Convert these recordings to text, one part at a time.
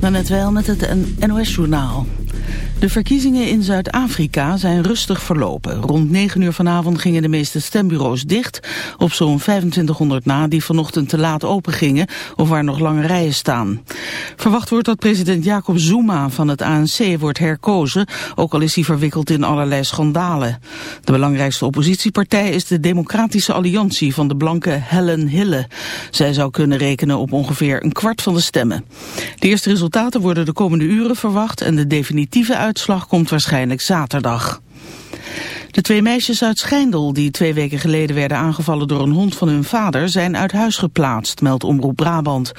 Dan net wel met het NOS-journaal. De verkiezingen in Zuid-Afrika zijn rustig verlopen. Rond 9 uur vanavond gingen de meeste stembureaus dicht. Op zo'n 2500 na die vanochtend te laat open gingen of waar nog lange rijen staan. Verwacht wordt dat president Jacob Zuma van het ANC wordt herkozen, ook al is hij verwikkeld in allerlei schandalen. De belangrijkste oppositiepartij is de Democratische Alliantie van de blanke Helen Hille. Zij zou kunnen rekenen op ongeveer een kwart van de stemmen. De eerste resultaten worden de komende uren verwacht en de definitieve uitslag komt waarschijnlijk zaterdag. De twee meisjes uit Schijndel, die twee weken geleden werden aangevallen door een hond van hun vader, zijn uit huis geplaatst, meldt Omroep Brabant.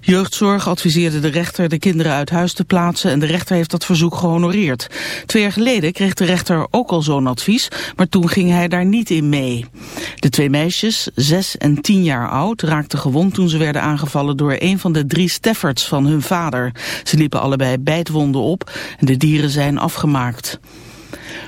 Jeugdzorg adviseerde de rechter de kinderen uit huis te plaatsen en de rechter heeft dat verzoek gehonoreerd. Twee jaar geleden kreeg de rechter ook al zo'n advies, maar toen ging hij daar niet in mee. De twee meisjes, zes en tien jaar oud, raakten gewond toen ze werden aangevallen door een van de drie Steffords van hun vader. Ze liepen allebei bijtwonden op en de dieren zijn afgemaakt.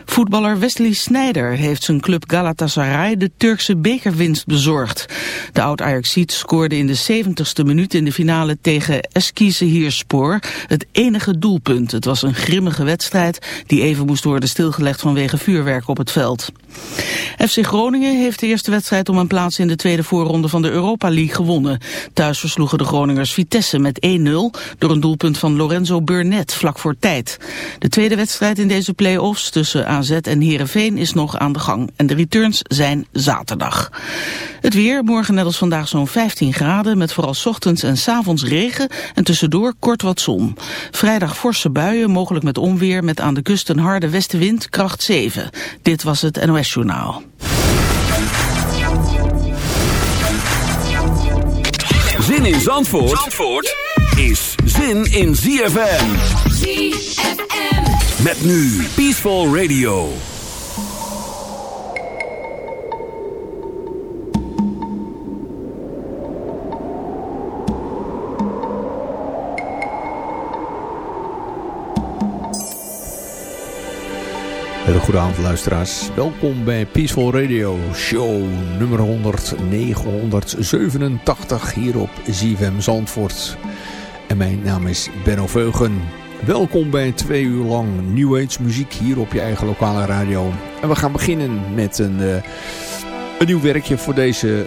Voetballer Wesley Sneijder heeft zijn club Galatasaray de Turkse bekerwinst bezorgd. De oud-Ajaxiet scoorde in de 70ste minuut in de finale tegen Eskişehirspor het enige doelpunt. Het was een grimmige wedstrijd die even moest worden stilgelegd vanwege vuurwerk op het veld. FC Groningen heeft de eerste wedstrijd om een plaats in de tweede voorronde van de Europa League gewonnen. Thuis versloegen de Groningers Vitesse met 1-0 door een doelpunt van Lorenzo Burnett vlak voor tijd. De tweede wedstrijd in deze play-offs AZ en Heerenveen is nog aan de gang. En de returns zijn zaterdag. Het weer, morgen net als vandaag zo'n 15 graden... met vooral ochtends en s avonds regen en tussendoor kort wat zon. Vrijdag forse buien, mogelijk met onweer... met aan de kust een harde westenwind, kracht 7. Dit was het NOS Journaal. Zin in Zandvoort, Zandvoort is zin in ZFM. ZFM. Met nu Peaceful Radio. Hele goede avond luisteraars. Welkom bij Peaceful Radio show nummer 100, 987 hier op ZFM Zandvoort. En mijn naam is Benno Veugen. Welkom bij twee uur lang New Age muziek hier op je eigen lokale radio. En we gaan beginnen met een, uh, een nieuw werkje voor, deze,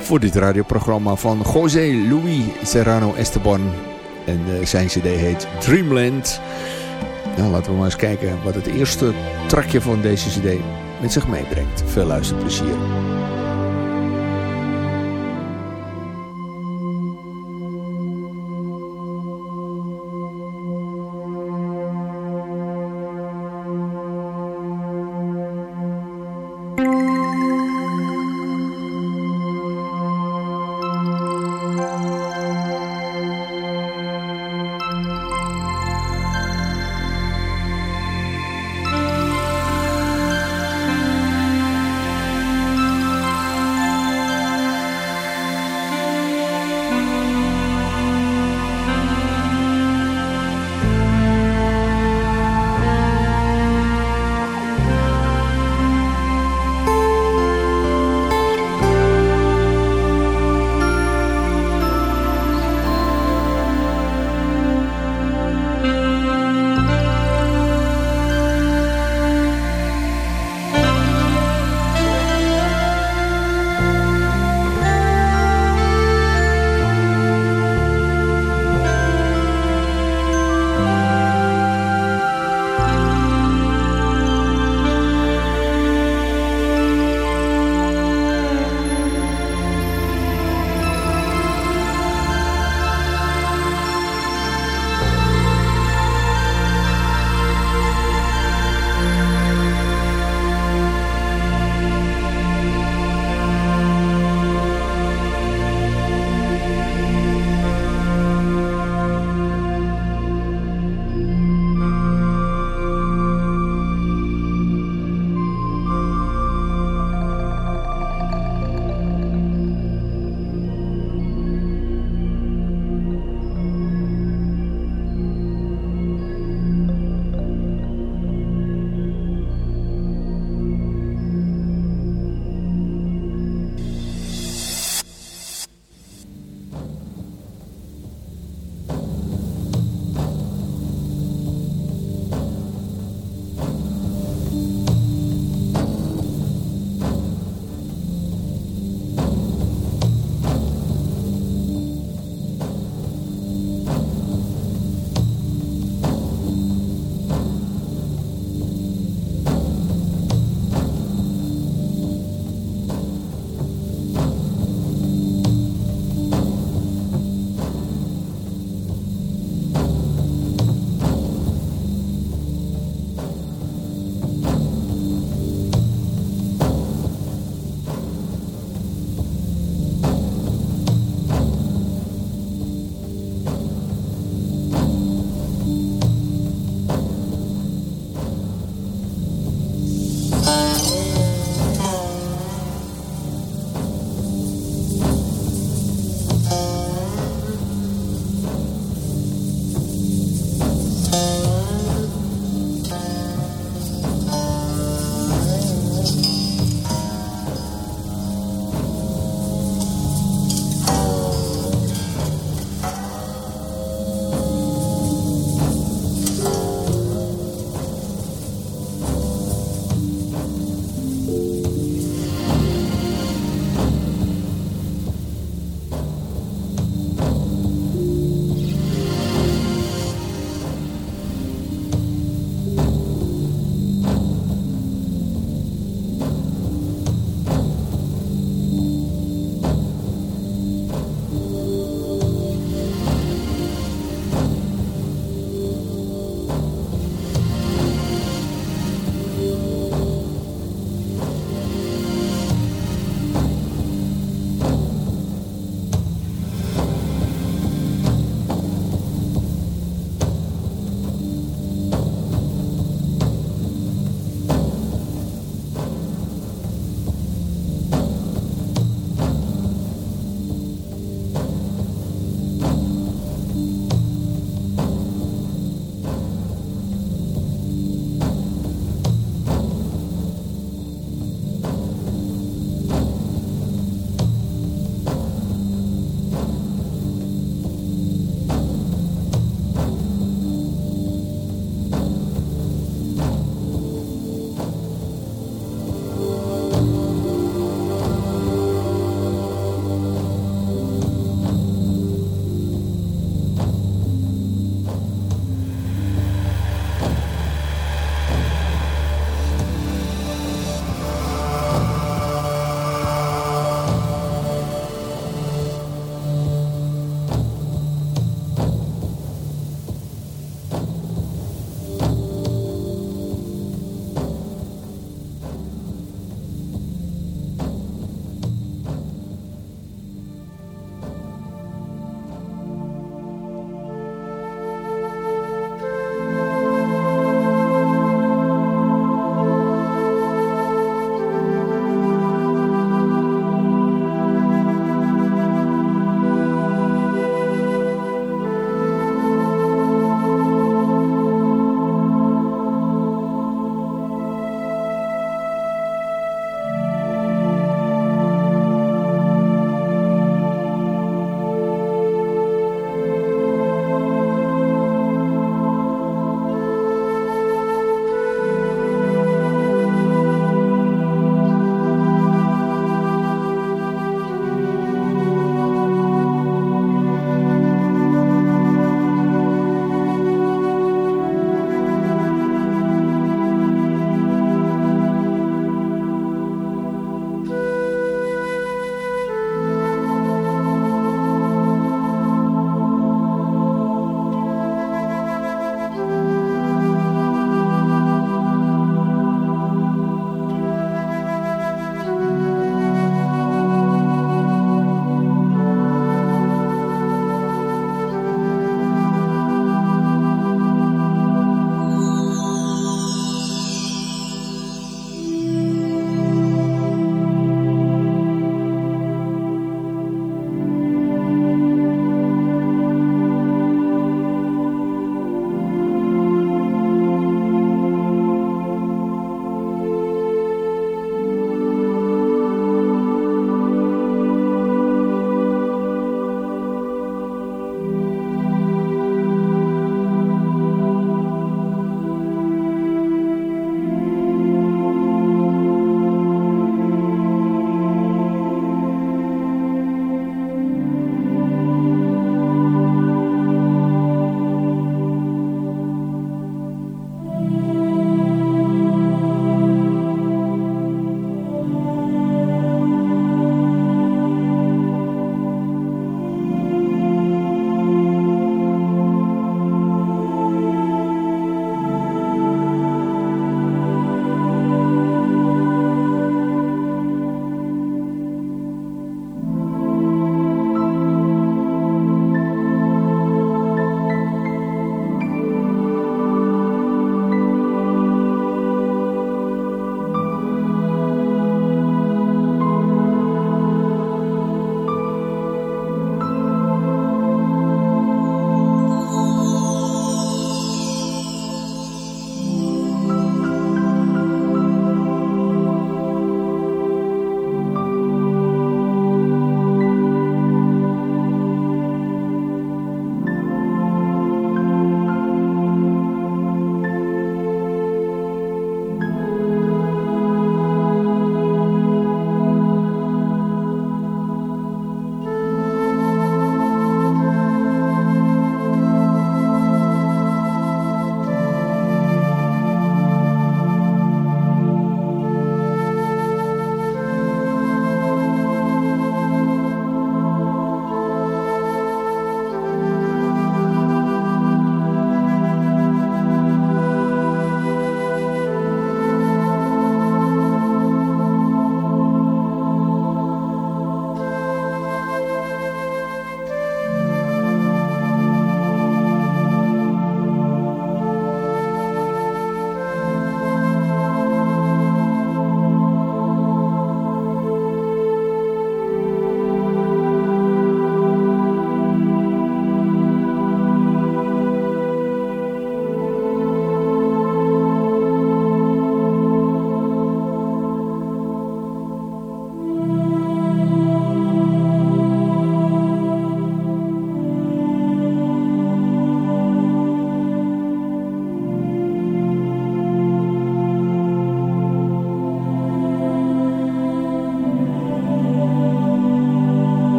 voor dit radioprogramma van José Luis Serrano Esteban. En uh, zijn cd heet Dreamland. Nou, laten we maar eens kijken wat het eerste trakje van deze cd met zich meebrengt. Veel luisterplezier.